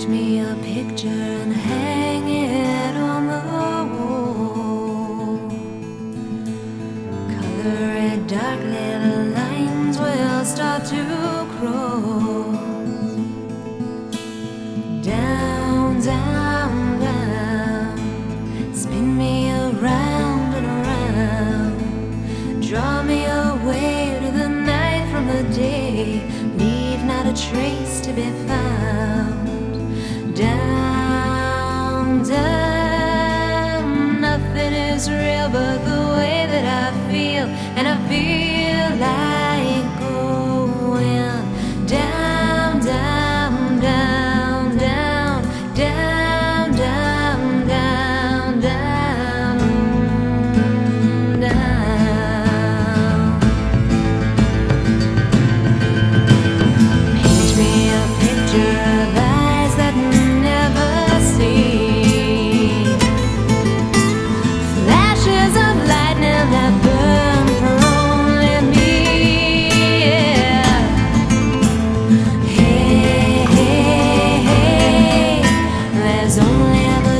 Paint me a picture and hang it on the wall. Color it darkly, the lines will start to cross. Down, down, down. Spin me around and around. Draw me away to the night from the day. Leave not a trace to be found. Down, down. Nothing is real but the way that I feel, and I feel. never